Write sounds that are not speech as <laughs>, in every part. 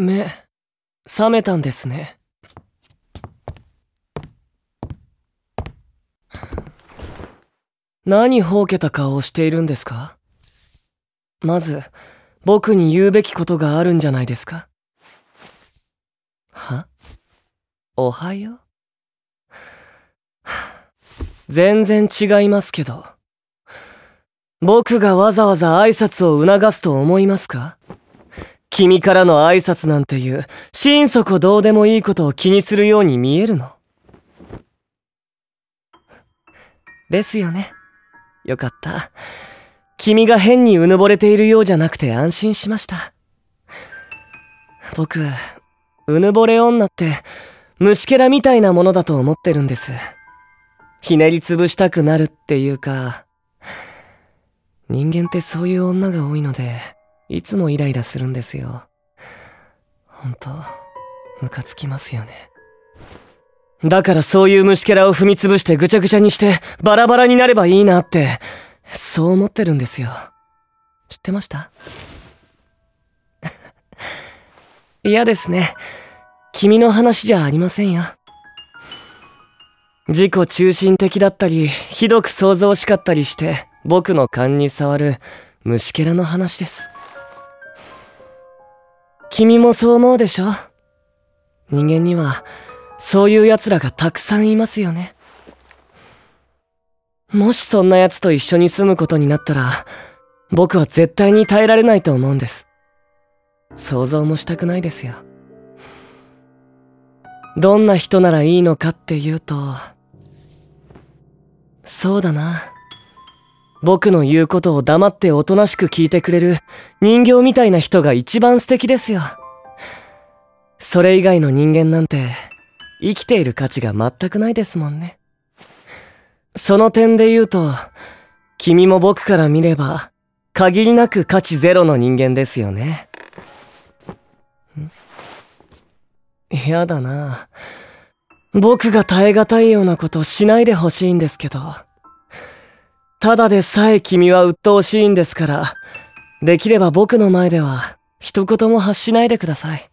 目、覚めたんですね。何ほうけた顔をしているんですか？まず、僕に言うべきことがあるんじゃないですかは？おはよう？全然違いますけど。僕がわざわざ挨拶を促すと思いますか？君からの挨拶なんていう、心底どうでもいいことを気にするように見えるの？ですよね。よかった。君が変にうぬぼれているようじゃなくて安心しました。僕、うぬぼれ女って、虫けらみたいなものだと思ってるんです。ひねりつぶしたくなるっていうか、人間ってそういう女が多いので、いつもイライラするんですよ。ほんと、ムカつきますよね。だからそういう虫けらを踏みつぶしてぐちゃぐちゃにしてバラバラになればいいなって、そう思ってるんですよ。知ってました？<laughs> 嫌ですね。君の話じゃありませんよ。自己中心的だったり、ひどく想像しかったりして、僕の勘に触る虫けらの話です。君もそう思うでしょ？人間には、そういう奴らがたくさんいますよね。もしそんな奴と一緒に住むことになったら、僕は絶対に耐えられないと思うんです。想像もしたくないですよ。どんな人ならいいのかっていうと、そうだな。僕の言うことを黙っておとなしく聞いてくれる人形みたいな人が一番素敵ですよ。それ以外の人間なんて生きている価値が全くないですもんね。その点で言うと、君も僕から見れば限りなく価値ゼロの人間ですよね。やだな。僕が耐え難いようなことしないでほしいんですけど。ただでさえ君は鬱陶しいんですから、できれば僕の前では一言も発しないでください。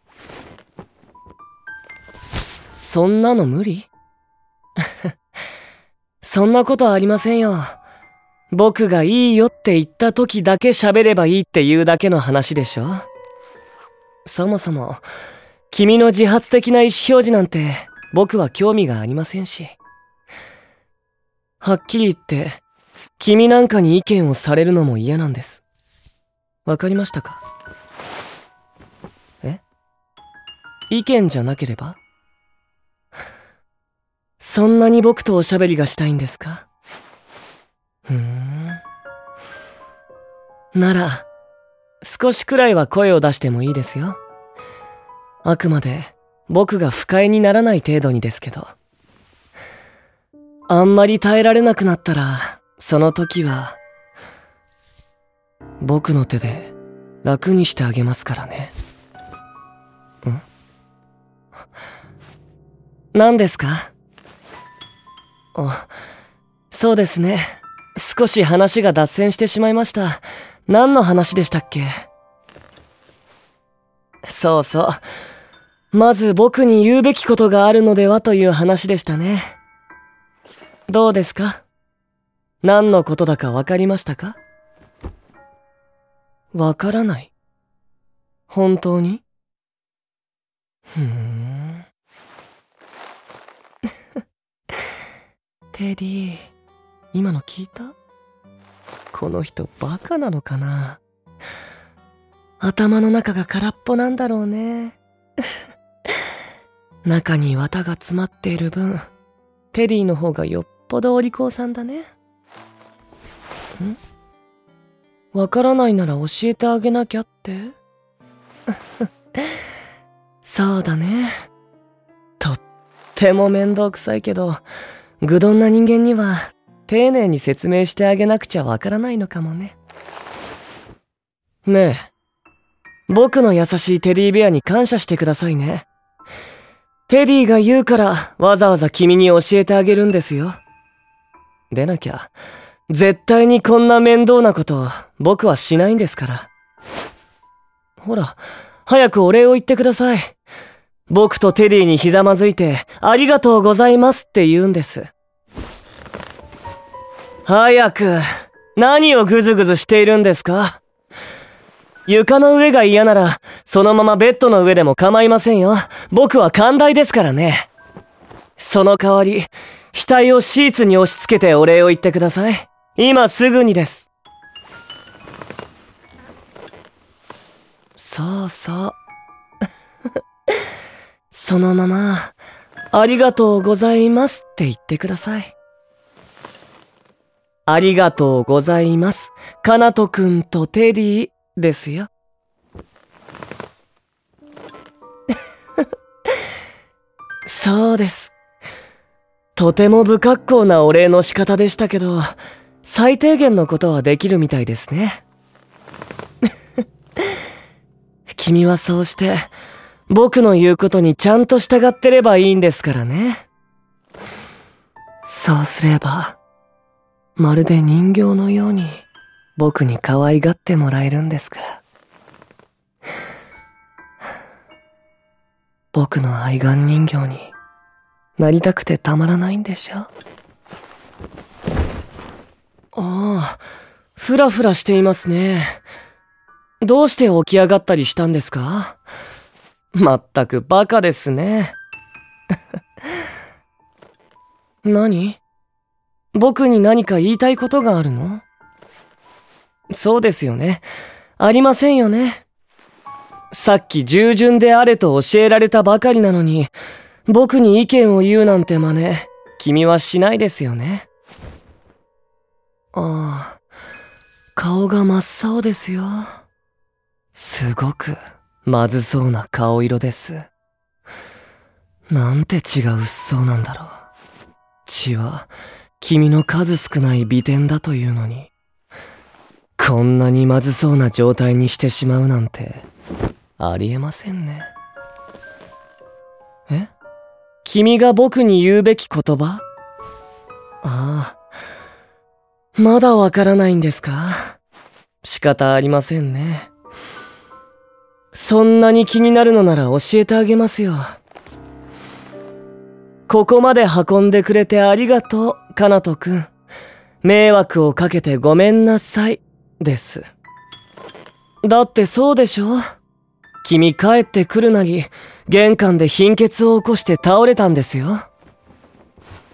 そんなの無理？<laughs> そんなことありませんよ。僕がいいよって言った時だけ喋ればいいっていうだけの話でしょそもそも、君の自発的な意思表示なんて僕は興味がありませんし。はっきり言って、君なんかに意見をされるのも嫌なんです。わかりましたか？え？意見じゃなければ？<laughs> そんなに僕とおしゃべりがしたいんですか？ふーん。なら、少しくらいは声を出してもいいですよ。あくまで、僕が不快にならない程度にですけど。あんまり耐えられなくなったら、その時は、僕の手で楽にしてあげますからね。ん？何ですか？あ、そうですね。少し話が脱線してしまいました。何の話でしたっけ？そうそう。まず僕に言うべきことがあるのではという話でしたね。どうですか？何のことだかわかりましたか？わからない。本当に？ふーん。<laughs> テディ、今の聞いた？この人バカなのかな？頭の中が空っぽなんだろうね。<laughs> 中に綿が詰まっている分、テディの方がよっぽどお利口さんだね。ん？わからないなら教えてあげなきゃって？<laughs> そうだね。とっても面倒くさいけど、愚鈍な人間には丁寧に説明してあげなくちゃわからないのかもね。ねえ、僕の優しいテディベアに感謝してくださいね。テディが言うからわざわざ君に教えてあげるんですよ。でなきゃ、絶対にこんな面倒なこと僕はしないんですから。ほら、早くお礼を言ってください。僕とテディにひざまずいて、ありがとうございますって言うんです。早く、何をぐずぐずしているんですか？床の上が嫌なら、そのままベッドの上でも構いませんよ。僕は寛大ですからね。その代わり、額をシーツに押し付けてお礼を言ってください。今すぐにです。そうそう。<laughs> そのまま、ありがとうございますって言ってください。ありがとうございます。かなとくんとテディですよ。<laughs> そうです。とても不格好なお礼の仕方でしたけど、最低限のことはできるみたいですね。<laughs> 君はそうして、僕の言うことにちゃんと従ってればいいんですからね。そうすれば、まるで人形のように、僕に可愛がってもらえるんですから。僕の愛玩人形になりたくてたまらないんでしょ？ああ、ふらふらしていますね。どうして起き上がったりしたんですか？まったくバカですね。<laughs> 何？僕に何か言いたいことがあるの？そうですよね。ありませんよね。さっき従順であれと教えられたばかりなのに、僕に意見を言うなんて真似、君はしないですよね。ああ、顔が真っ青ですよ。すごく、まずそうな顔色です。なんて血が薄そうなんだろう。血は、君の数少ない美点だというのに。こんなにまずそうな状態にしてしまうなんて、ありえませんね。え？君が僕に言うべき言葉？ああ。まだわからないんですか？仕方ありませんね。そんなに気になるのなら教えてあげますよ。ここまで運んでくれてありがとう、かなとくん。迷惑をかけてごめんなさい。です。だってそうでしょ？君帰ってくるなり、玄関で貧血を起こして倒れたんですよ。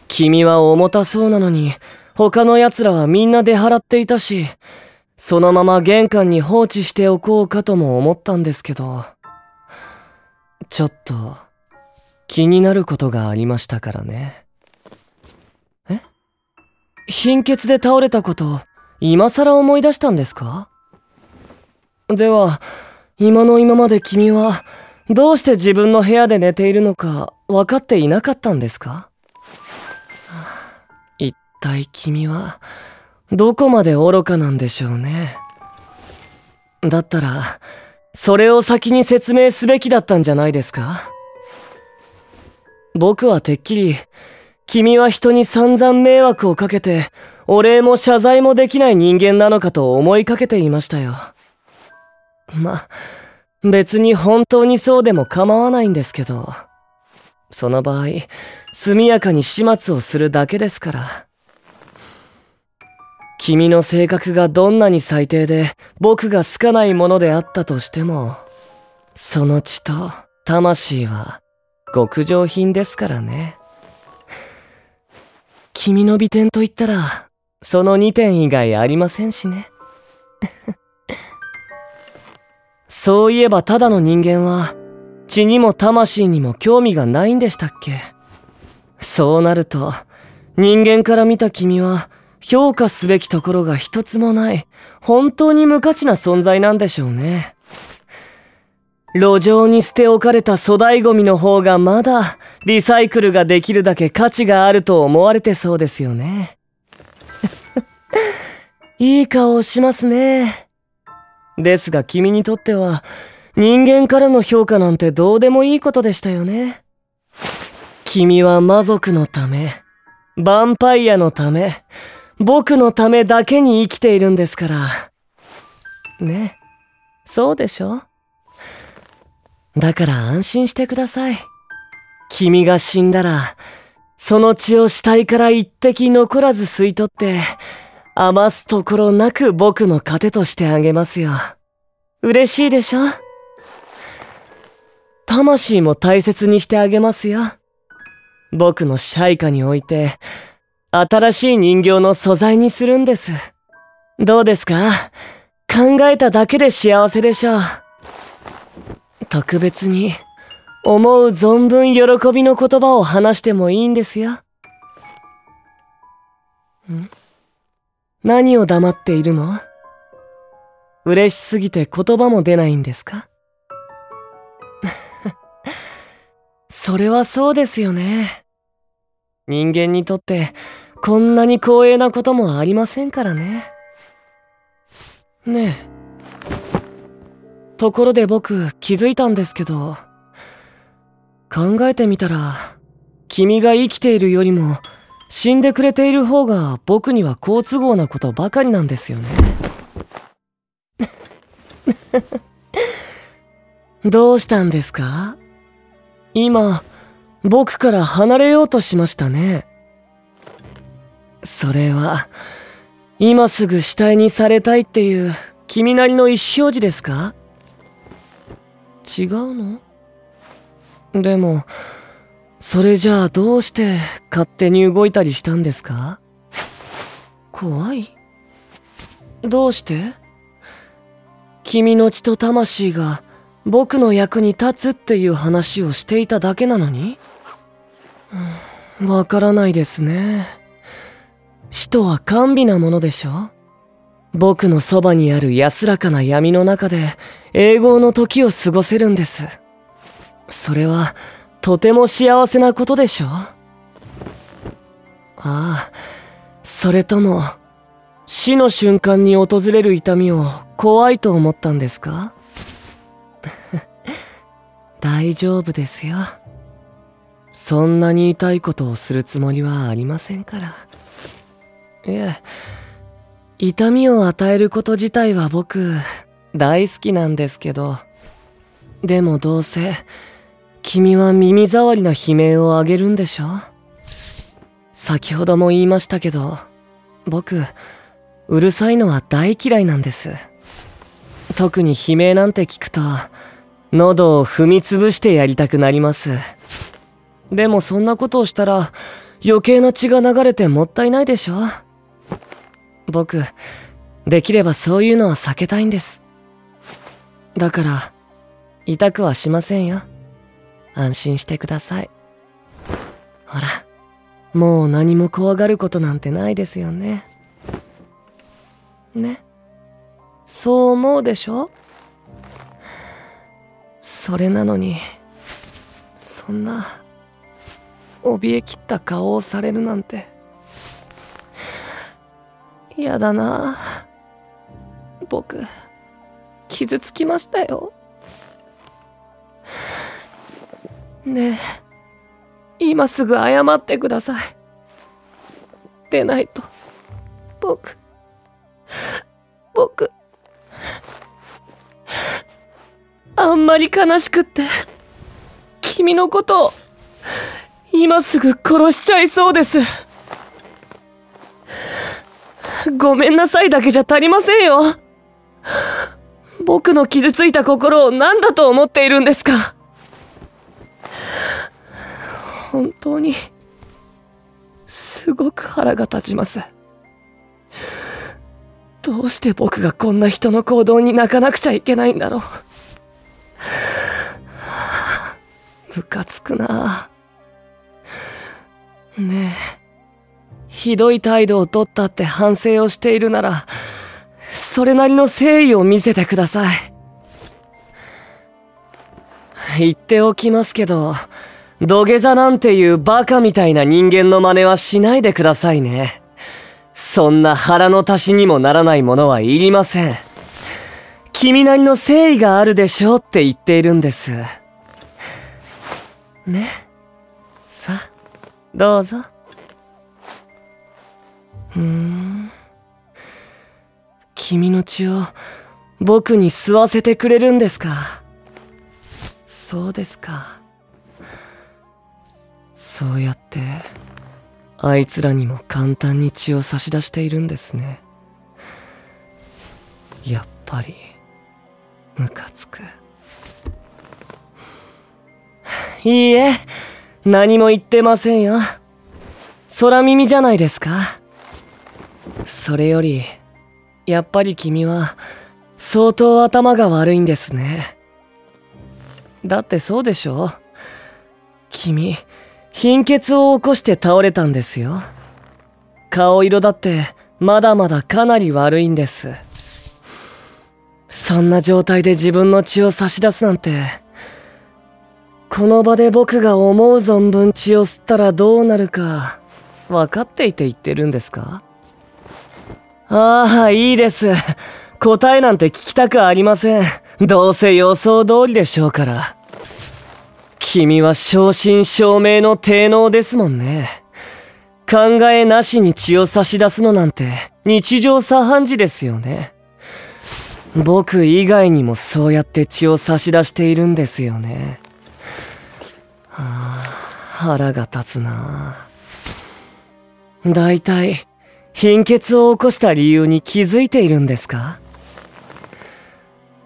君は重たそうなのに、他の奴らはみんな出払っていたし、そのまま玄関に放置しておこうかとも思ったんですけど、ちょっと、気になることがありましたからね。え？貧血で倒れたこと、今更思い出したんですか？では、今の今まで君は、どうして自分の部屋で寝ているのか分かっていなかったんですか？体君は、どこまで愚かなんでしょうね。だったら、それを先に説明すべきだったんじゃないですか僕はてっきり、君は人に散々迷惑をかけて、お礼も謝罪もできない人間なのかと思いかけていましたよ。ま、別に本当にそうでも構わないんですけど、その場合、速やかに始末をするだけですから。君の性格がどんなに最低で僕が好かないものであったとしても、その血と魂は極上品ですからね。君の美点と言ったら、その2点以外ありませんしね。<laughs> そういえばただの人間は、血にも魂にも興味がないんでしたっけ？そうなると、人間から見た君は、評価すべきところが一つもない、本当に無価値な存在なんでしょうね。路上に捨て置かれた粗大ゴミの方がまだ、リサイクルができるだけ価値があると思われてそうですよね。<laughs> いい顔をしますね。ですが君にとっては、人間からの評価なんてどうでもいいことでしたよね。君は魔族のため、ヴァンパイアのため、僕のためだけに生きているんですから。ね。そうでしょ？だから安心してください。君が死んだら、その血を死体から一滴残らず吸い取って、余すところなく僕の糧としてあげますよ。嬉しいでしょ？魂も大切にしてあげますよ。僕の支配下に置いて、新しい人形の素材にするんです。どうですか？考えただけで幸せでしょう。特別に、思う存分喜びの言葉を話してもいいんですよ。ん？何を黙っているの？嬉しすぎて言葉も出ないんですか？<laughs> それはそうですよね。人間にとってこんなに光栄なこともありませんからね。ねえ。ところで僕気づいたんですけど、考えてみたら、君が生きているよりも死んでくれている方が僕には好都合なことばかりなんですよね。<laughs> どうしたんですか？今、僕から離れようとしましたね。それは、今すぐ死体にされたいっていう君なりの意思表示ですか？違うの？でも、それじゃあどうして勝手に動いたりしたんですか？怖い。どうして？君の血と魂が僕の役に立つっていう話をしていただけなのに？わからないですね。死とは甘美なものでしょ？僕のそばにある安らかな闇の中で永劫の時を過ごせるんです。それはとても幸せなことでしょ？ああ、それとも死の瞬間に訪れる痛みを怖いと思ったんですか？<laughs> 大丈夫ですよ。そんなに痛いことをするつもりはありませんから。いえ、痛みを与えること自体は僕、大好きなんですけど。でもどうせ、君は耳障りな悲鳴をあげるんでしょ？先ほども言いましたけど、僕、うるさいのは大嫌いなんです。特に悲鳴なんて聞くと、喉を踏みつぶしてやりたくなります。でもそんなことをしたら余計な血が流れてもったいないでしょ？僕、できればそういうのは避けたいんです。だから、痛くはしませんよ。安心してください。ほら、もう何も怖がることなんてないですよね。ね。そう思うでしょ？それなのに、そんな、怯えきった顔をされるなんて。嫌だな僕、傷つきましたよ。ねえ、今すぐ謝ってください。でないと、僕、僕、あんまり悲しくって、君のことを、今すぐ殺しちゃいそうです。ごめんなさいだけじゃ足りませんよ。僕の傷ついた心を何だと思っているんですか本当に、すごく腹が立ちます。どうして僕がこんな人の行動に泣かなくちゃいけないんだろう。ムカつくなねえ、ひどい態度をとったって反省をしているなら、それなりの誠意を見せてください。言っておきますけど、土下座なんていうバカみたいな人間の真似はしないでくださいね。そんな腹の足しにもならないものはいりません。君なりの誠意があるでしょうって言っているんです。ね？さ。どうぞ。ふん。君の血を僕に吸わせてくれるんですか？そうですか。そうやって、あいつらにも簡単に血を差し出しているんですね。やっぱり、ムカつく。いいえ、何も言ってませんよ。空耳じゃないですか？それより、やっぱり君は、相当頭が悪いんですね。だってそうでしょ？君、貧血を起こして倒れたんですよ。顔色だってまだまだかなり悪いんです。そんな状態で自分の血を差し出すなんて、この場で僕が思う存分血を吸ったらどうなるか、分かっていて言ってるんですか？ああ、いいです。答えなんて聞きたくありません。どうせ予想通りでしょうから。君は正真正銘の低能ですもんね。考えなしに血を差し出すのなんて日常茶飯事ですよね。僕以外にもそうやって血を差し出しているんですよね。はあ、腹が立つなだいたい、貧血を起こした理由に気づいているんですか？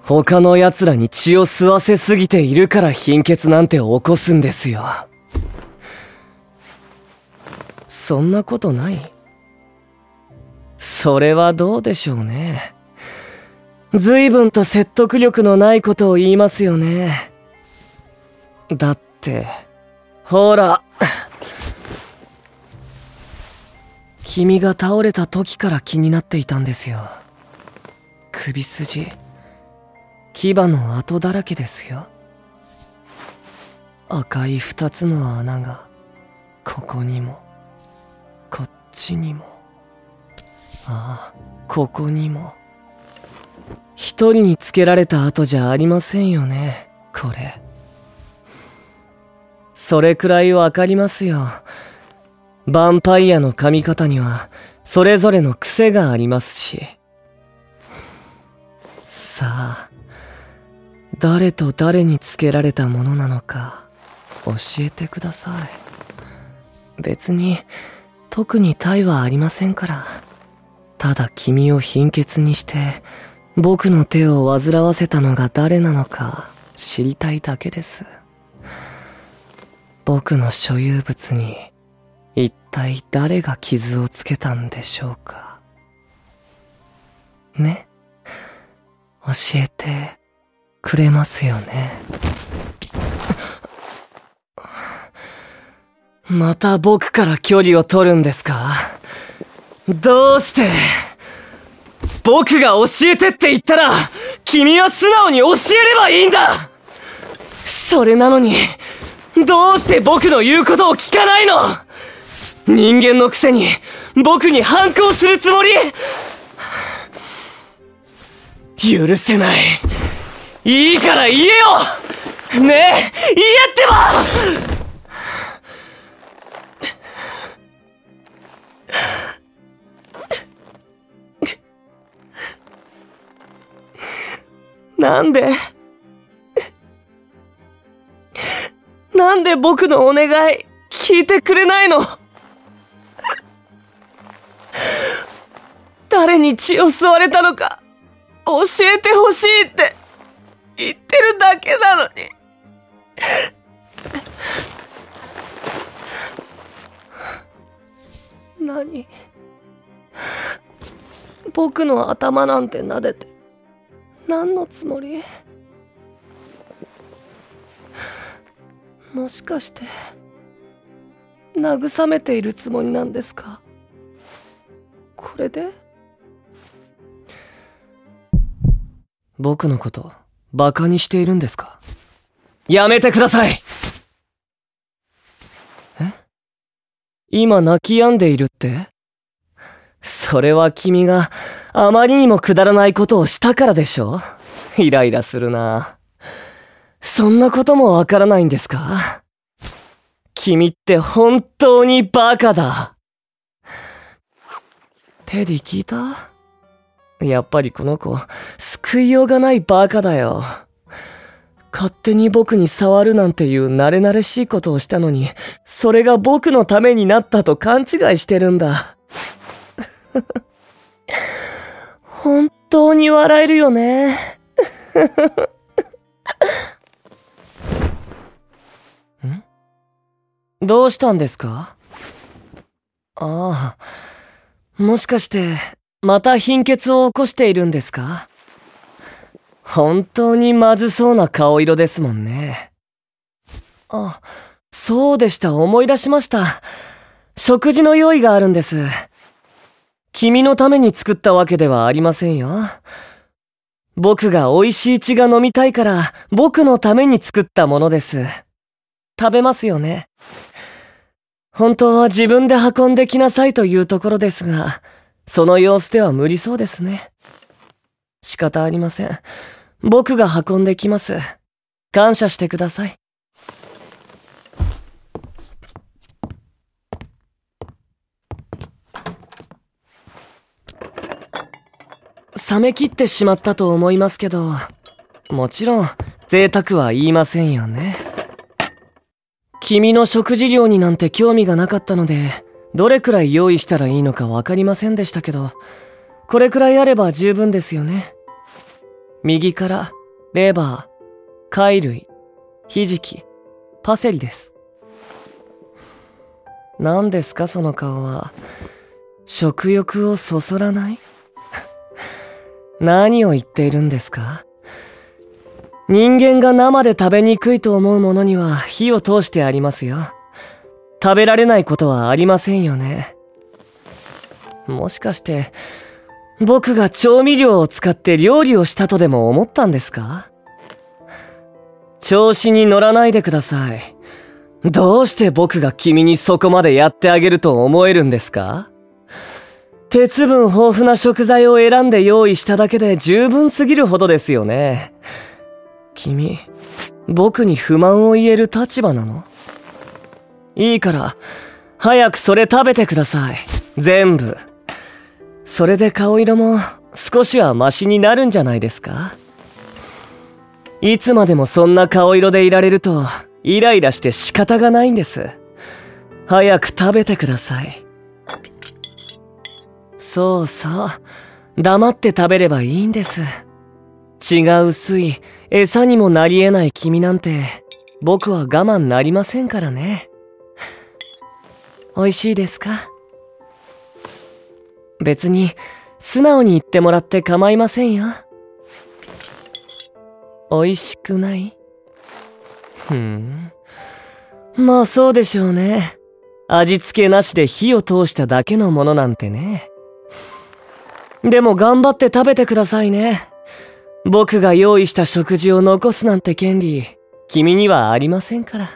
他の奴らに血を吸わせすぎているから貧血なんて起こすんですよ。そんなことないそれはどうでしょうね。随分と説得力のないことを言いますよね。だって、ほら。君が倒れた時から気になっていたんですよ。首筋。牙の跡だらけですよ。赤い二つの穴が、ここにも、こっちにも、ああ、ここにも。一人につけられた跡じゃありませんよね、これ。それくらいわかりますよ。ヴァンパイアの噛み方には、それぞれの癖がありますし。さあ、誰と誰につけられたものなのか教えてください。別に特に体はありませんから。ただ君を貧血にして僕の手を煩わせたのが誰なのか知りたいだけです。僕の所有物に一体誰が傷をつけたんでしょうか？ね？教えてくれますよね？<laughs> また僕から距離を取るんですか？どうして？僕が教えてって言ったら、君は素直に教えればいいんだ！それなのに、どうして僕の言うことを聞かないの？人間のくせに、僕に反抗するつもり。許せない。いいから言えよ。ねえ言えってばなんで？なんで僕のお願い聞いてくれないの？誰に血を吸われたのか教えてほしいって言ってるだけなのに。何？僕の頭なんて撫でて何のつもり？もしかして慰めているつもりなんですか？これで？僕のこと馬鹿にしているんですか？やめてください！え？今泣き止んでいるって？それは君があまりにもくだらないことをしたからでしょ？イライラするな。そんなこともわからないんですか？君って本当にバカだ。テディ聞いた？やっぱりこの子、救いようがないバカだよ。勝手に僕に触るなんていう慣れ慣れしいことをしたのに、それが僕のためになったと勘違いしてるんだ。<laughs> 本当に笑えるよね。<laughs> どうしたんですか？ああ、もしかして、また貧血を起こしているんですか？本当にまずそうな顔色ですもんね。あ、そうでした、思い出しました。食事の用意があるんです。君のために作ったわけではありませんよ。僕が美味しい血が飲みたいから、僕のために作ったものです。食べますよね。本当は自分で運んできなさいというところですが、その様子では無理そうですね。仕方ありません。僕が運んできます。感謝してください。冷め切ってしまったと思いますけど、もちろん贅沢は言いませんよね。君の食事量になんて興味がなかったので、どれくらい用意したらいいのかわかりませんでしたけど、これくらいあれば十分ですよね。右から、レバー、貝類、ひじき、パセリです。何ですかその顔は。食欲をそそらない？<laughs> 何を言っているんですか？人間が生で食べにくいと思うものには火を通してありますよ。食べられないことはありませんよね。もしかして、僕が調味料を使って料理をしたとでも思ったんですか？調子に乗らないでください。どうして僕が君にそこまでやってあげると思えるんですか？鉄分豊富な食材を選んで用意しただけで十分すぎるほどですよね。君、僕に不満を言える立場なの？いいから、早くそれ食べてください。全部。それで顔色も少しはマシになるんじゃないですか？いつまでもそんな顔色でいられると、イライラして仕方がないんです。早く食べてください。そうそう。黙って食べればいいんです。血が薄い、餌にもなり得ない君なんて、僕は我慢なりませんからね。<laughs> 美味しいですか？別に、素直に言ってもらって構いませんよ。美味しくない？ふん。まあそうでしょうね。味付けなしで火を通しただけのものなんてね。でも頑張って食べてくださいね。僕が用意した食事を残すなんて権利、君にはありませんから。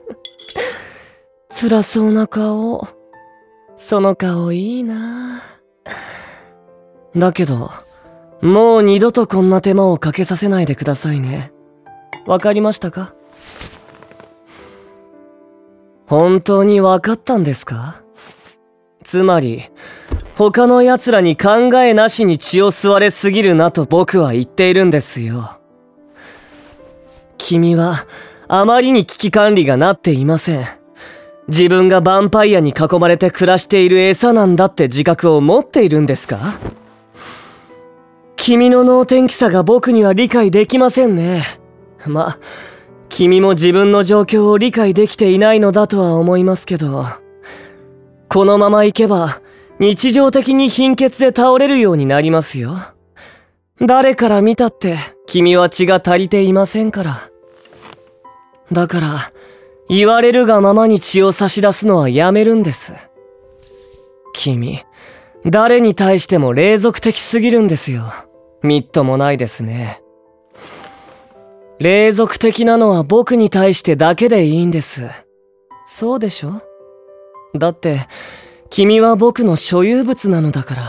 <laughs> 辛そうな顔。その顔いいなだけど、もう二度とこんな手間をかけさせないでくださいね。わかりましたか？本当にわかったんですか？つまり、他の奴らに考えなしに血を吸われすぎるなと僕は言っているんですよ。君は、あまりに危機管理がなっていません。自分がヴァンパイアに囲まれて暮らしている餌なんだって自覚を持っているんですか？君の能天気さが僕には理解できませんね。ま、君も自分の状況を理解できていないのだとは思いますけど、このまま行けば、日常的に貧血で倒れるようになりますよ。誰から見たって、君は血が足りていませんから。だから、言われるがままに血を差し出すのはやめるんです。君、誰に対しても霊俗的すぎるんですよ。みっともないですね。霊俗的なのは僕に対してだけでいいんです。そうでしょ？だって、君は僕の所有物なのだから。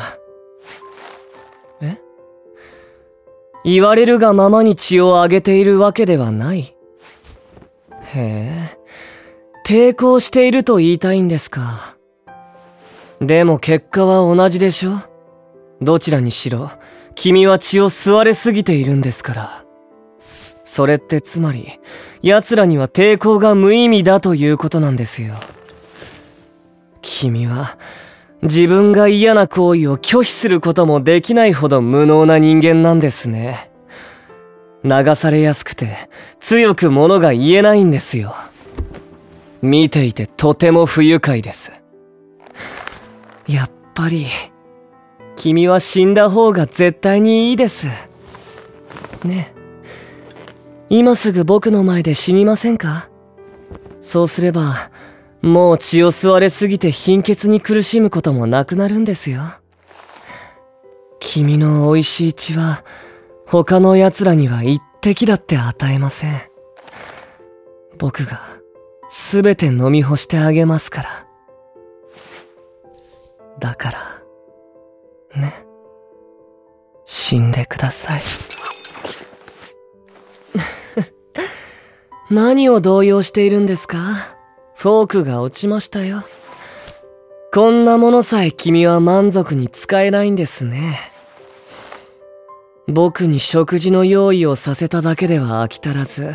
え？言われるがままに血をあげているわけではない。へえ、抵抗していると言いたいんですか。でも結果は同じでしょ？どちらにしろ、君は血を吸われすぎているんですから。それってつまり、奴らには抵抗が無意味だということなんですよ。君は、自分が嫌な行為を拒否することもできないほど無能な人間なんですね。流されやすくて、強く物が言えないんですよ。見ていてとても不愉快です。やっぱり、君は死んだ方が絶対にいいです。ね。今すぐ僕の前で死にませんか？そうすれば、もう血を吸われすぎて貧血に苦しむこともなくなるんですよ。君の美味しい血は、他の奴らには一滴だって与えません。僕が、すべて飲み干してあげますから。だから、ね。死んでください。<laughs> 何を動揺しているんですか？フォークが落ちましたよ。こんなものさえ君は満足に使えないんですね。僕に食事の用意をさせただけでは飽き足らず、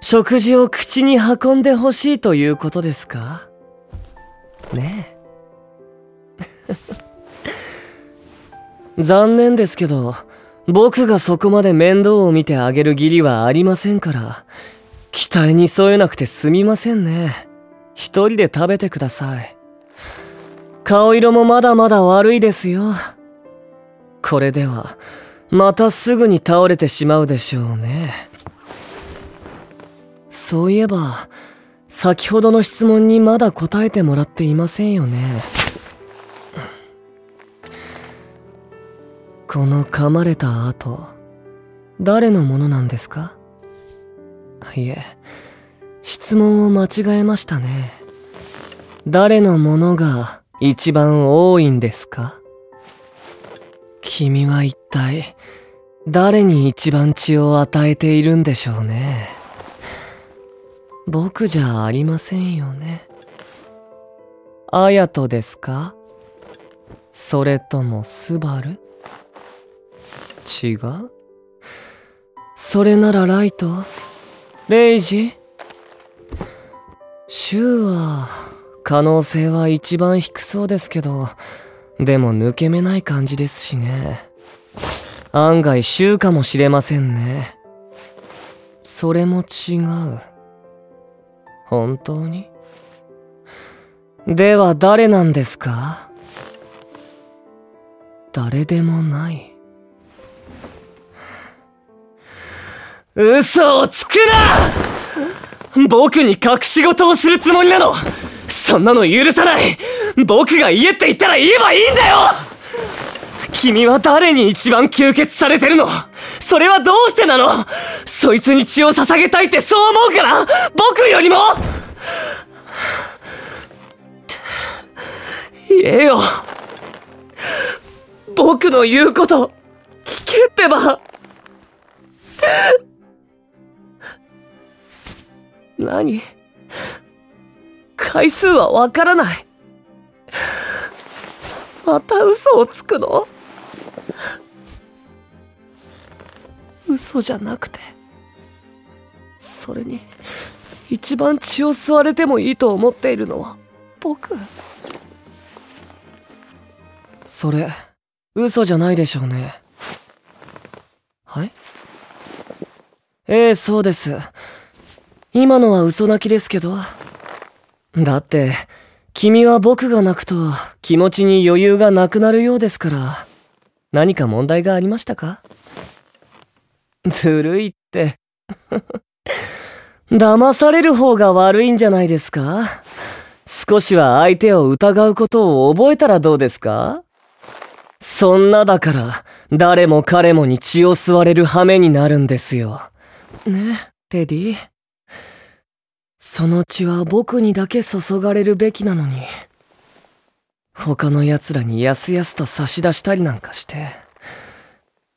食事を口に運んでほしいということですか？ねえ。<laughs> 残念ですけど、僕がそこまで面倒を見てあげる義理はありませんから、期待に添えなくてすみませんね。一人で食べてください。顔色もまだまだ悪いですよ。これでは、またすぐに倒れてしまうでしょうね。そういえば、先ほどの質問にまだ答えてもらっていませんよね。この噛まれた後、誰のものなんですか？いえ、質問を間違えましたね。誰のものが一番多いんですか？君は一体、誰に一番血を与えているんでしょうね？僕じゃありませんよね。あやとですか？それともスバル？違うそれならライト？レイジ？シューは、可能性は一番低そうですけど、でも抜け目ない感じですしね。案外シューかもしれませんね。それも違う。本当に？では誰なんですか？誰でもない。嘘をつくな僕に隠し事をするつもりなの。そんなの許さない。僕が家って言ったら言えばいいんだよ。君は誰に一番吸血されてるの？それはどうしてなの？そいつに血を捧げたいってそう思うから？僕よりも？言えよ。僕の言うこと聞けってば。何？回数はわからない。また嘘をつくの？嘘じゃなくて。それに、一番血を吸われてもいいと思っているのは、僕。それ、嘘じゃないでしょうね。はい？ええ、そうです。今のは嘘泣きですけど。だって、君は僕が泣くと気持ちに余裕がなくなるようですから、何か問題がありましたか？ずるいって。<laughs> 騙される方が悪いんじゃないですか？少しは相手を疑うことを覚えたらどうですか？そんなだから、誰も彼もに血を吸われる羽目になるんですよ。ね、テディ。その血は僕にだけ注がれるべきなのに。他の奴らにやすやすと差し出したりなんかして。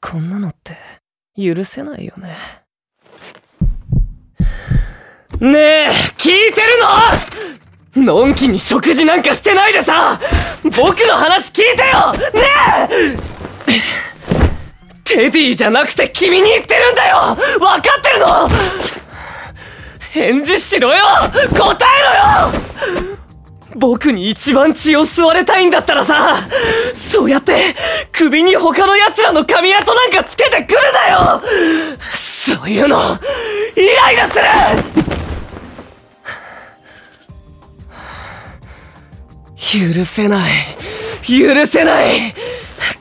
こんなのって許せないよね。ねえ、聞いてるの？のんきに食事なんかしてないでさ僕の話聞いてよねえテディじゃなくて君に言ってるんだよ分かってるの？返事しろよ！答えろよ！僕に一番血を吸われたいんだったらさそうやって首に他の奴らの髪跡なんかつけてくるなよ！そういうのイライラする！許せない。許せない。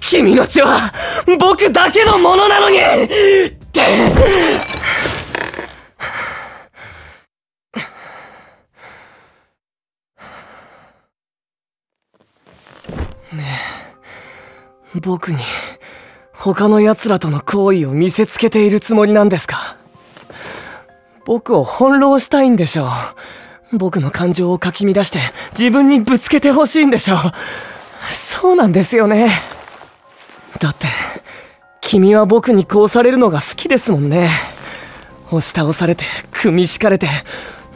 君の血は僕だけのものなのに！って。僕に他の奴らとの行為を見せつけているつもりなんですか？僕を翻弄したいんでしょう。僕の感情をかき乱して自分にぶつけてほしいんでしょう。そうなんですよね。だって君は僕にこうされるのが好きですもんね。押し倒されて組み敷かれて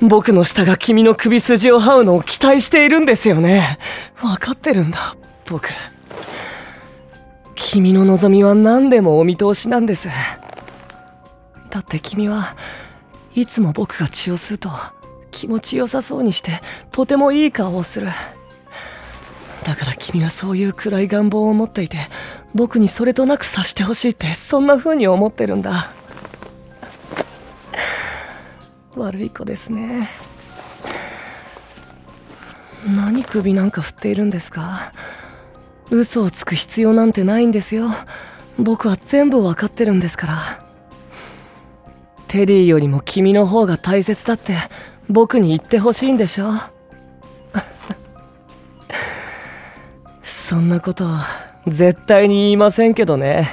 僕の舌が君の首筋を這うのを期待しているんですよね。分かってるんだ僕。君の望みは何でもお見通しなんです。だって君はいつも僕が血を吸うと気持ちよさそうにしてとてもいい顔をする。だから君はそういう暗い願望を持っていて僕にそれとなくさしてほしいってそんな風に思ってるんだ。悪い子ですね。何首なんか振っているんですか？嘘をつく必要なんてないんですよ。僕は全部わかってるんですから。テディよりも君の方が大切だって僕に言ってほしいんでしょ。そんなこと絶対に言いませんけどね。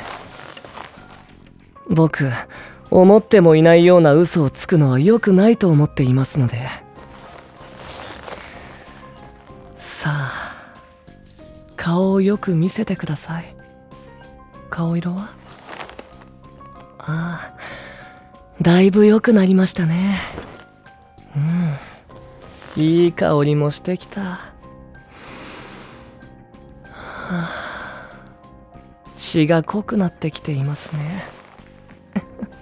僕思ってもいないような嘘をつくのは良くないと思っていますので。さあ。顔をよく見せてください。顔色は？ああだいぶ良くなりましたね。うん。いい香りもしてきた、はあ、血が濃くなってきていますね。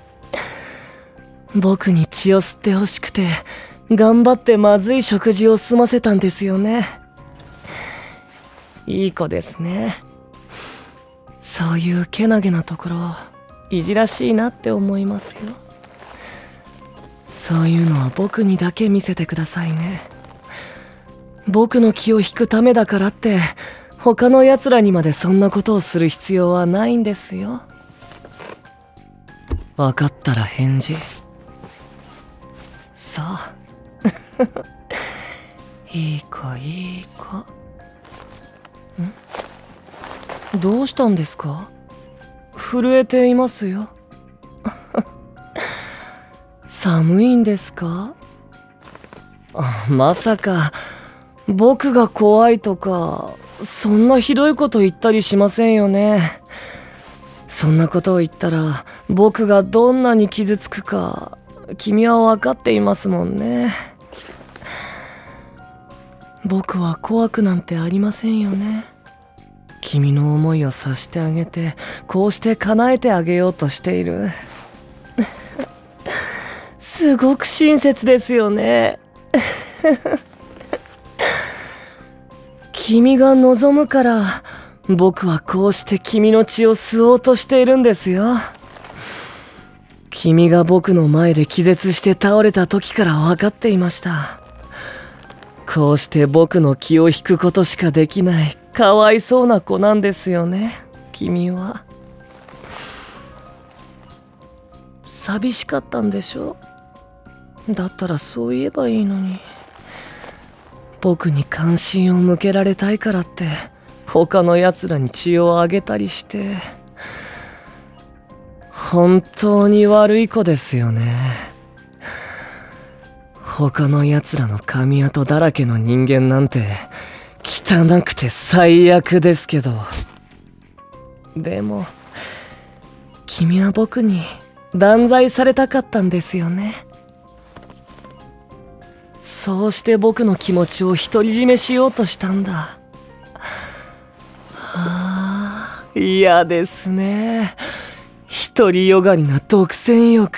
<laughs> 僕に血を吸ってほしくて頑張ってまずい食事を済ませたんですよね。いい子ですね。そういうけなげなところいじらしいなって思いますよ。そういうのは僕にだけ見せてくださいね。僕の気を引くためだからって他の奴らにまでそんなことをする必要はないんですよ。分かったら返事。そう。いい子いい子。どうしたんですか？震えていますよ。<laughs> 寒いんですか？まさか僕が怖いとかそんなひどいこと言ったりしませんよね。そんなことを言ったら僕がどんなに傷つくか君は分かっていますもんね。僕は怖くなんてありませんよね。君の思いを察してあげてこうして叶えてあげようとしている。<laughs> すごく親切ですよね。<laughs> 君が望むから僕はこうして君の血を吸おうとしているんですよ。君が僕の前で気絶して倒れた時から分かっていました。こうして僕の気を引くことしかできない。かわいそうな子なんですよね。君は。寂しかったんでしょ？だったらそう言えばいいのに。僕に関心を向けられたいからって他の奴らに血をあげたりして。本当に悪い子ですよね。他の奴らの髪跡だらけの人間なんて。汚くて最悪ですけど。でも君は僕に断罪されたかったんですよね。そうして僕の気持ちを独り占めしようとしたんだ。はあ嫌ですね。独りよがりな独占欲。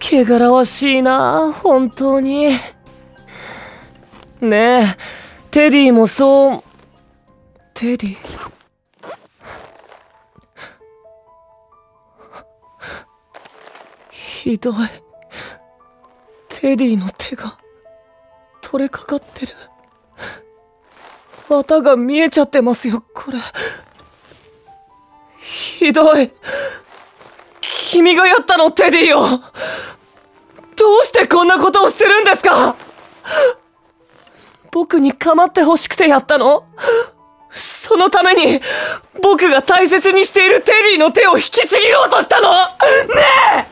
汚らわしいな、本当に。ねえ、テディもそう、テディ。ひどい。テディの手が、取れかかってる。綿が見えちゃってますよ、これ。ひどい。君がやったの、テディを。どうしてこんなことをするんですか？僕に構って欲しくてやったの？そのために、僕が大切にしているテディの手を引きちぎろうとしたの！ね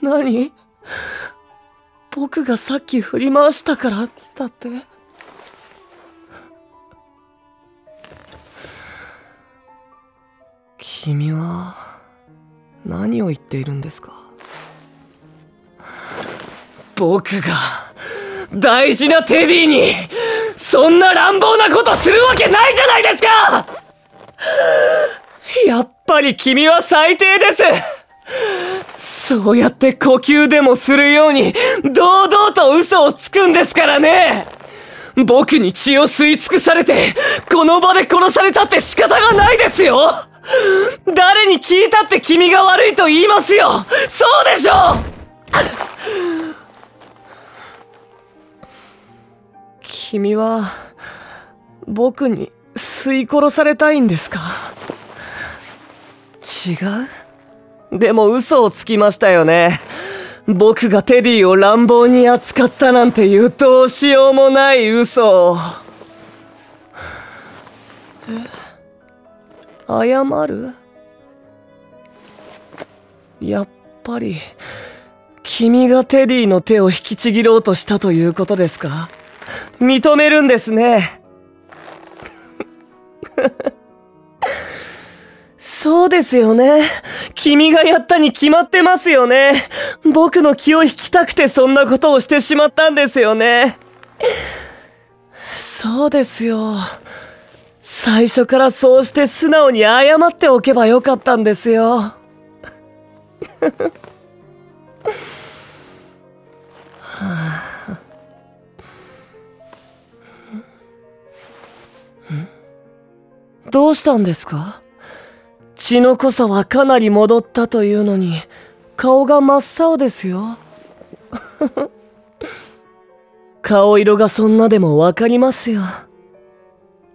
え！何？僕がさっき振り回したからだって？君は何を言っているんですか？僕が大事なテディにそんな乱暴なことするわけないじゃないですか！やっぱり君は最低です。そうやって呼吸でもするように堂々と嘘をつくんですからね。僕に血を吸い尽くされてこの場で殺されたって仕方がないですよ。誰に聞いたって君が悪いと言いますよ。そうでしょ君は僕に吸い殺されたいんですか？違う？でも嘘をつきましたよね。僕がテディを乱暴に扱ったなんていうどうしようもない嘘を。え謝る？やっぱり、君がテディの手を引きちぎろうとしたということですか？認めるんですね。そうですよね。君がやったに決まってますよね。僕の気を引きたくてそんなことをしてしまったんですよね。そうですよ。最初からそうして素直に謝っておけばよかったんですよ。<laughs> どうしたんですか？血の濃さはかなり戻ったというのに、顔が真っ青ですよ。<laughs> 顔色がそんなでもわかりますよ。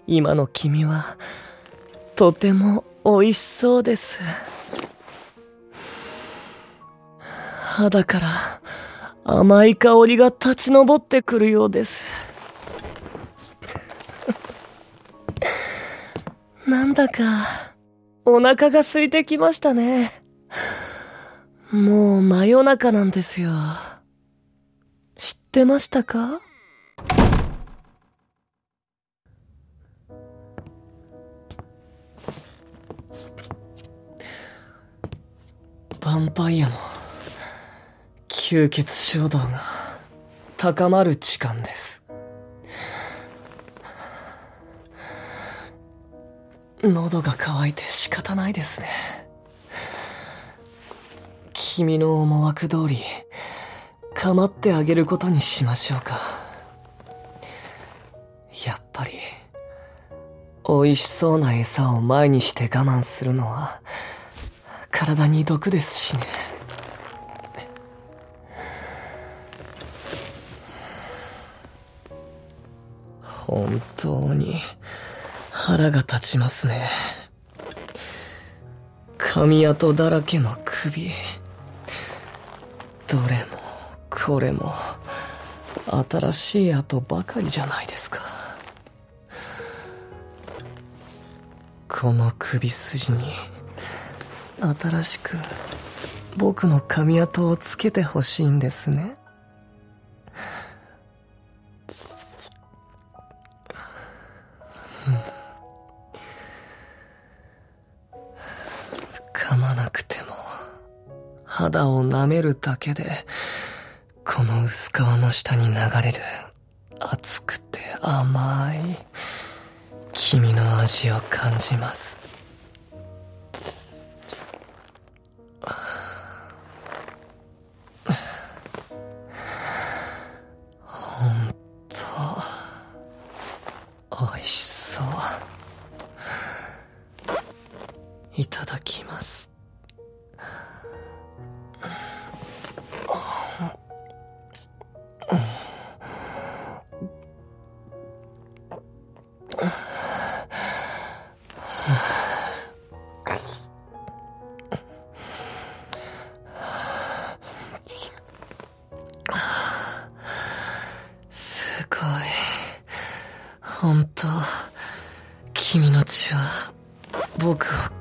今の君はとても美味しそうです肌から甘い香りが立ち上ってくるようですなんだかお腹が空いてきましたね。もう真夜中なんですよ。知ってましたか？ヴァンパイアの吸血衝動が高まる時間です。喉が渇いて仕方ないですね。君の思惑通り、構ってあげることにしましょうか。やっぱり、美味しそうな餌を前にして我慢するのは、体に毒ですしね本当に腹が立ちますね。髪跡だらけの首。どれもこれも新しい跡ばかりじゃないですか。この首筋に新しく僕の髪跡をつけてほしいんですね。噛まなくても肌を舐めるだけでこの薄皮の下に流れる熱くて甘い君の味を感じます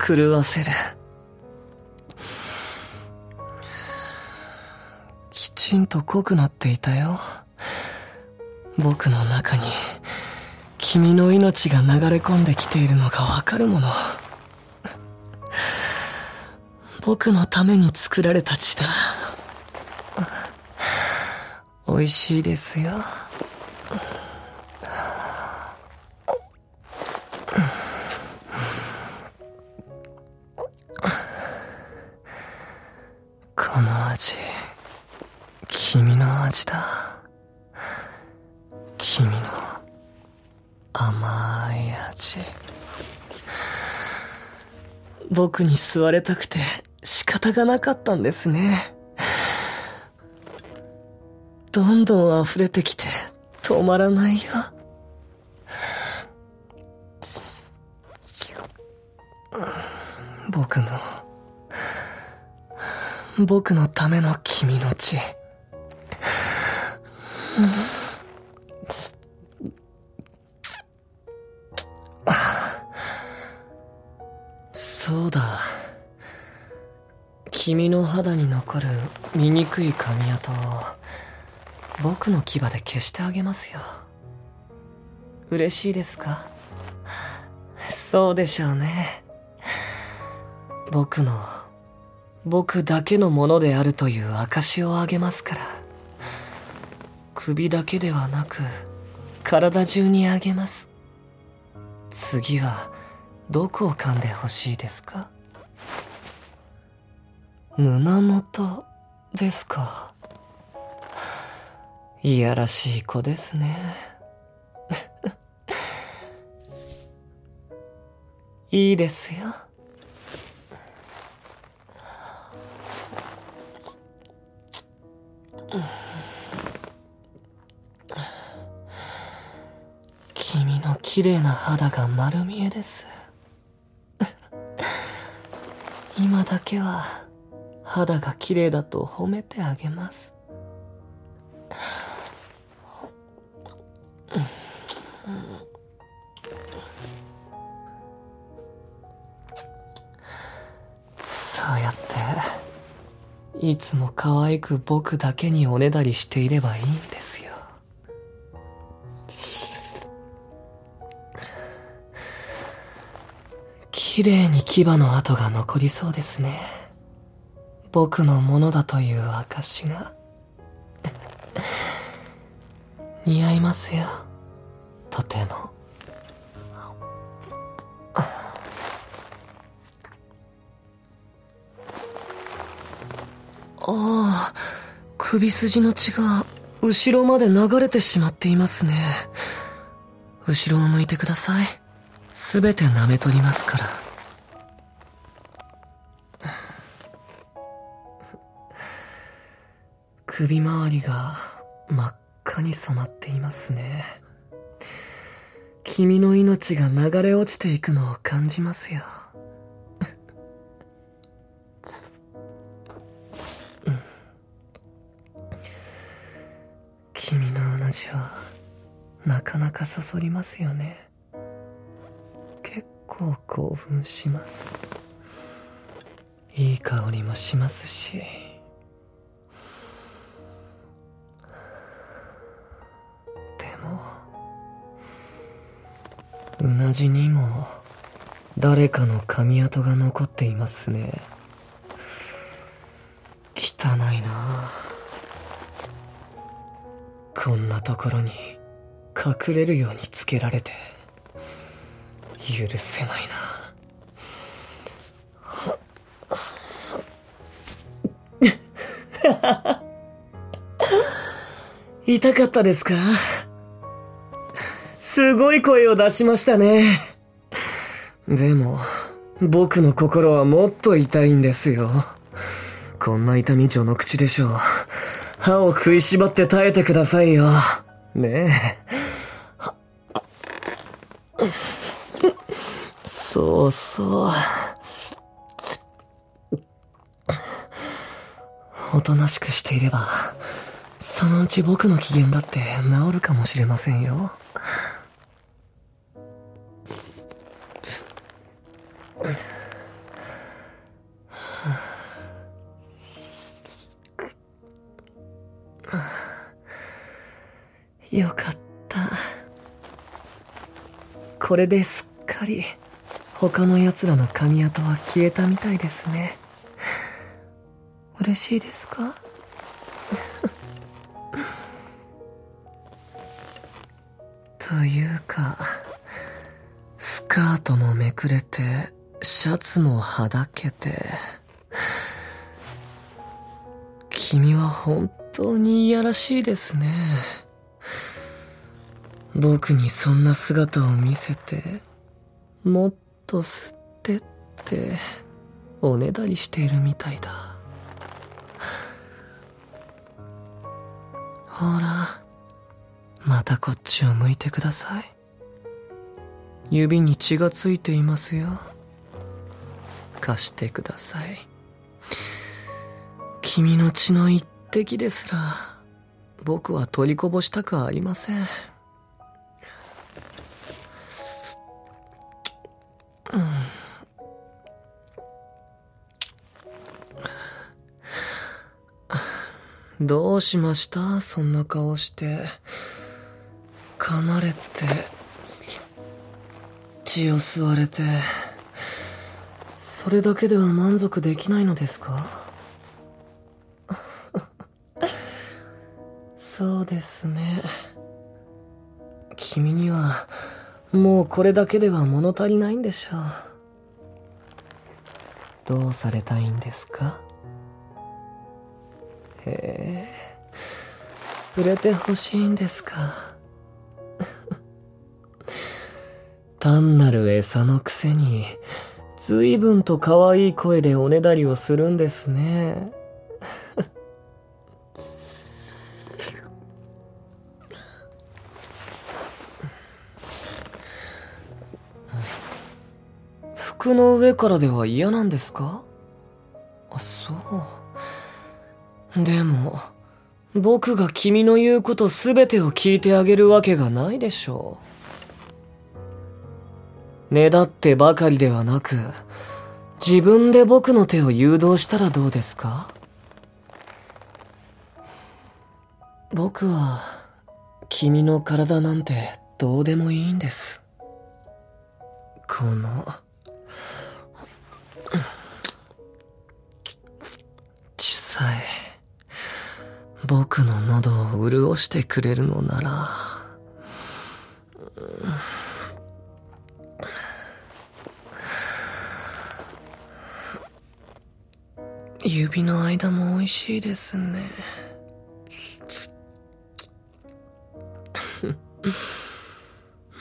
狂わせる。きちんと濃くなっていたよ。僕の中に君の命が流れ込んできているのがわかるもの。僕のために作られた血だ。美味しいですよ。僕に吸われたくて仕方がなかったんですねどんどん溢れてきて止まらないよ僕の僕のための君の血。そうだ。君の肌に残る醜い髪跡を僕の牙で消してあげますよ。嬉しいですか？そうでしょうね。僕の僕だけのものであるという証をあげますから首だけではなく体中にあげます次はどこを噛んでほしいですか？胸元ですか？いやらしい子ですね。<laughs> いいですよ。君の綺麗な肌が丸見えです。今だけは肌が綺麗だと褒めてあげます。そうやっていつも可愛く僕だけにおねだりしていればいいんです綺麗に牙の跡が残りそうですね。僕のものだという証が。似合いますよ。とても。ああ首筋の血が後ろまで流れてしまっていますね。後ろを向いてください。すべて舐め取りますから。首周りが真っ赤に染まっていますね。君の命が流れ落ちていくのを感じますよ。君のうなじはなかなかそそりますよね。結構興奮します。いい香りもしますし。うなじにも誰かの髪跡が残っていますね。汚いな。こんなところに隠れるようにつけられて。許せないな。痛かったですか？すごい声を出しましたね。でも、僕の心はもっと痛いんですよ。こんな痛み序の口でしょう。歯を食いしばって耐えてくださいよ。ねえ。そうそう。おとなしくしていれば、そのうち僕の機嫌だって治るかもしれませんよ。よこれですっかり他の奴らの髪跡は消えたみたいですね。嬉しいですか？<laughs> というか、スカートもめくれて、シャツもはだけて、君は本当にいやらしいですね。僕にそんな姿を見せて、もっと吸ってって、おねだりしているみたいだ。ほら、またこっちを向いてください。指に血がついていますよ。貸してください。君の血の一滴ですら、僕は取りこぼしたくありません。どうしました？そんな顔して。噛まれて、血を吸われて、それだけでは満足できないのですか？<laughs> そうですね。君には、もうこれだけでは物足りないんでしょう。どうされたいんですか？へえ、触れてほしいんですか？<laughs> 単なる餌のくせに、随分と可愛い声でおねだりをするんですね。<laughs> 服の上からでは嫌なんですか？あ、そう。でも、僕が君の言うこと全てを聞いてあげるわけがないでしょう。ねだってばかりではなく、自分で僕の手を誘導したらどうですか？僕は、君の体なんてどうでもいいんです。この、血さえ、僕の喉を潤してくれるのなら、指の間も美味しいですね。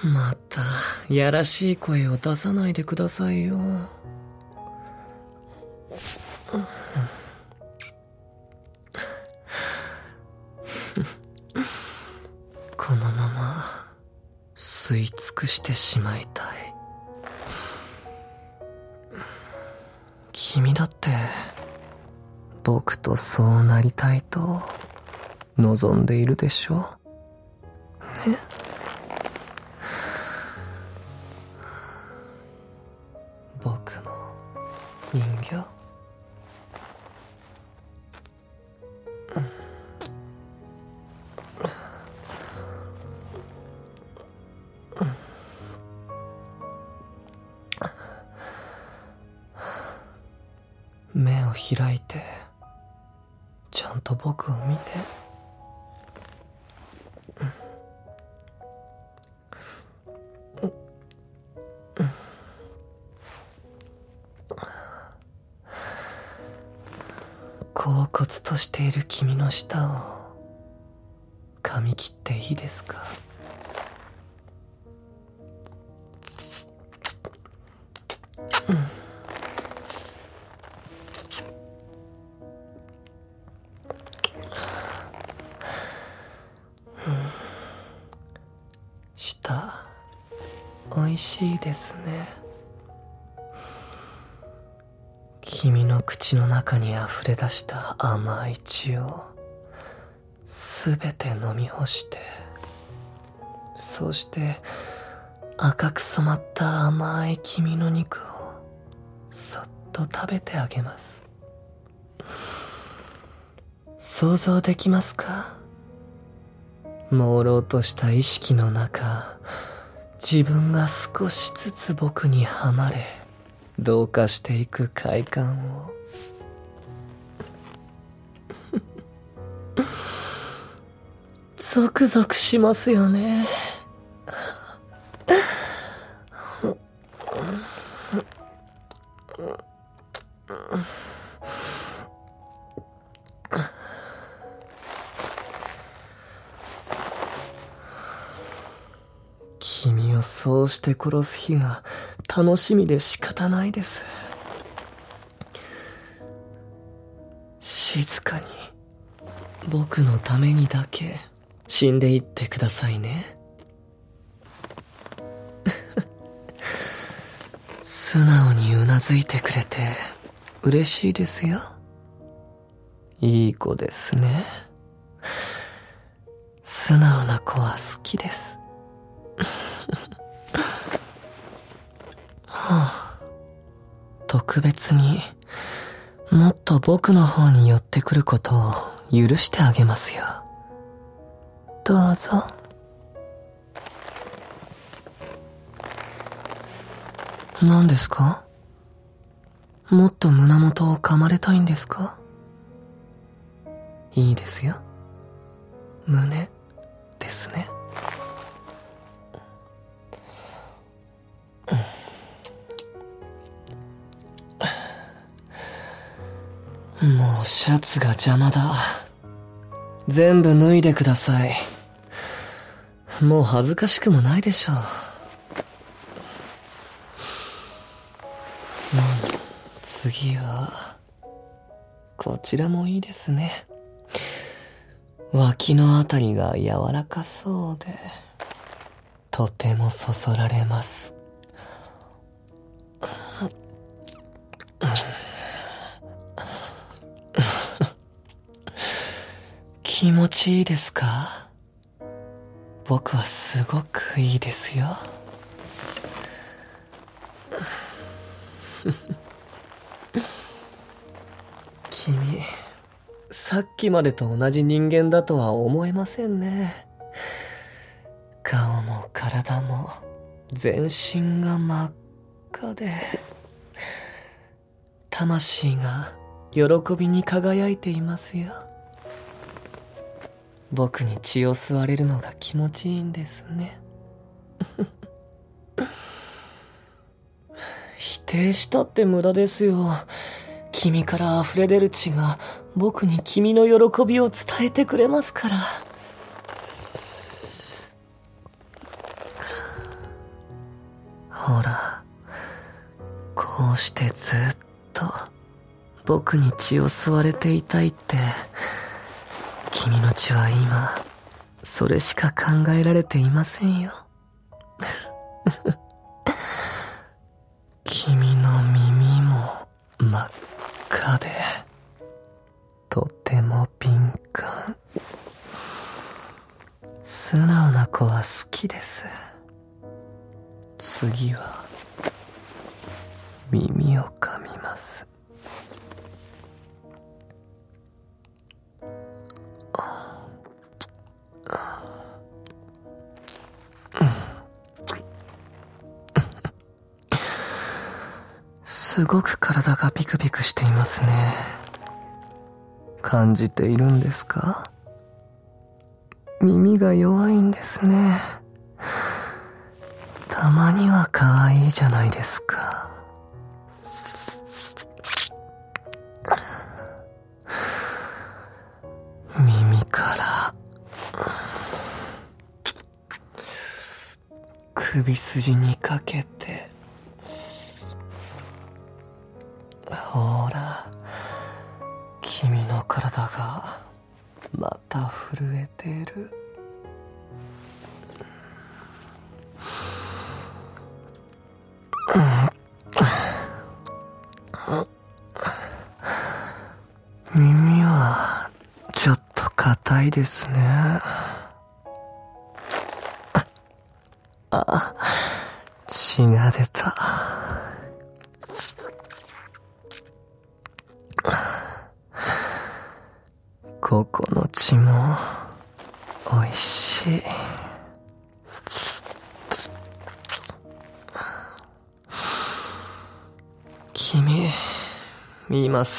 また、やらしい声を出さないでくださいよ。吸い尽くしてしまいたい。君だって僕とそうなりたいと望んでいるでしょ？ね？中にあふれ出した甘い血をすべて飲み干してそして赤く染まった甘い君の肉をそっと食べてあげます。想像できますか？朦朧とした意識の中自分が少しずつ僕にはまれ同化していく快感を <laughs> ゾクゾクしますよね。君をそうして殺す日が楽しみで仕方ないです。僕のためにだけ。死んでいってくださいね。素直にうなずいてくれて嬉しいですよ。いい子ですね。素直な子は好きです。<laughs> はあ、特別にもっと僕の方に寄ってくることを。許してあげますよ。どうぞ。何ですか？もっと胸元を噛まれたいんですか？いいですよ。胸ですね。もうシャツが邪魔だ。全部脱いでください。もう恥ずかしくもないでしょう。うん、次は、こちらもいいですね。脇のあたりが柔らかそうで、とてもそそられます。気持ちいいですか？僕はすごくいいですよ。<laughs> 君、さっきまでと同じ人間だとは思えませんね。顔も体も全身が真っ赤で、魂が喜びに輝いていますよ。僕に血を吸われるのが気持ちいいんですね。否定したって無駄ですよ。君から溢れ出る血が僕に君の喜びを伝えてくれますから。ほらこうしてずっと僕に血を吸われていたいって君の血は今、それしか考えられていませんよ。君の耳も真っ赤で、とても敏感。素直な子は好きです。次は、耳を噛みます。すごく体がビクビクしていますね。感じているんですか？耳が弱いんですね。たまには可愛いじゃないですか。耳首筋にかけ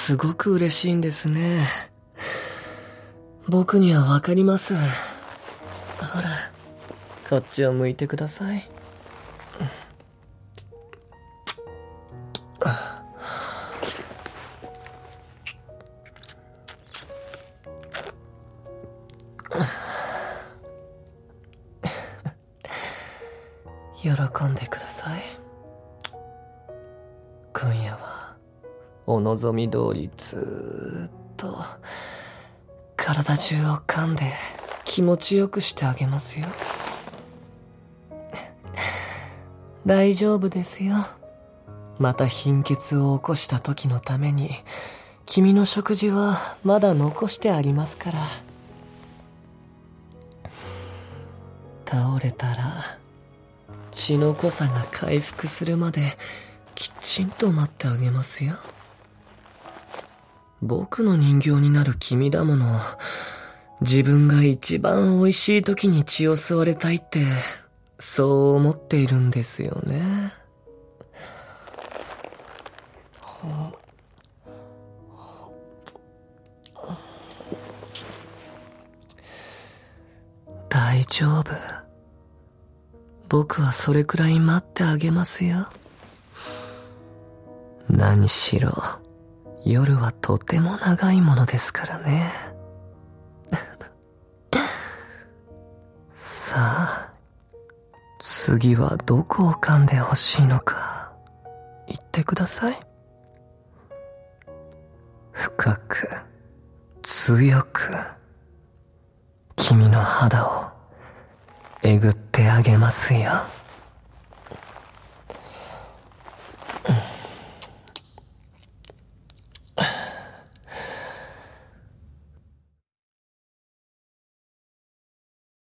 すごく嬉しいんですね。僕にはわかります。ほらこっちを向いてください。喜んでください。お望み通りずっと体中を噛んで気持ちよくしてあげますよ。<laughs> 大丈夫ですよ。また貧血を起こした時のために君の食事はまだ残してありますから。倒れたら血の濃さが回復するまできちんと待ってあげますよ。僕の人形になる君だもの。自分が一番美味しい時に血を吸われたいってそう思っているんですよね。大丈夫。僕はそれくらい待ってあげますよ。何しろ。夜はとても長いものですからね。<laughs> さあ次はどこを噛んでほしいのか言ってください。深く強く君の肌をえぐってあげますよ。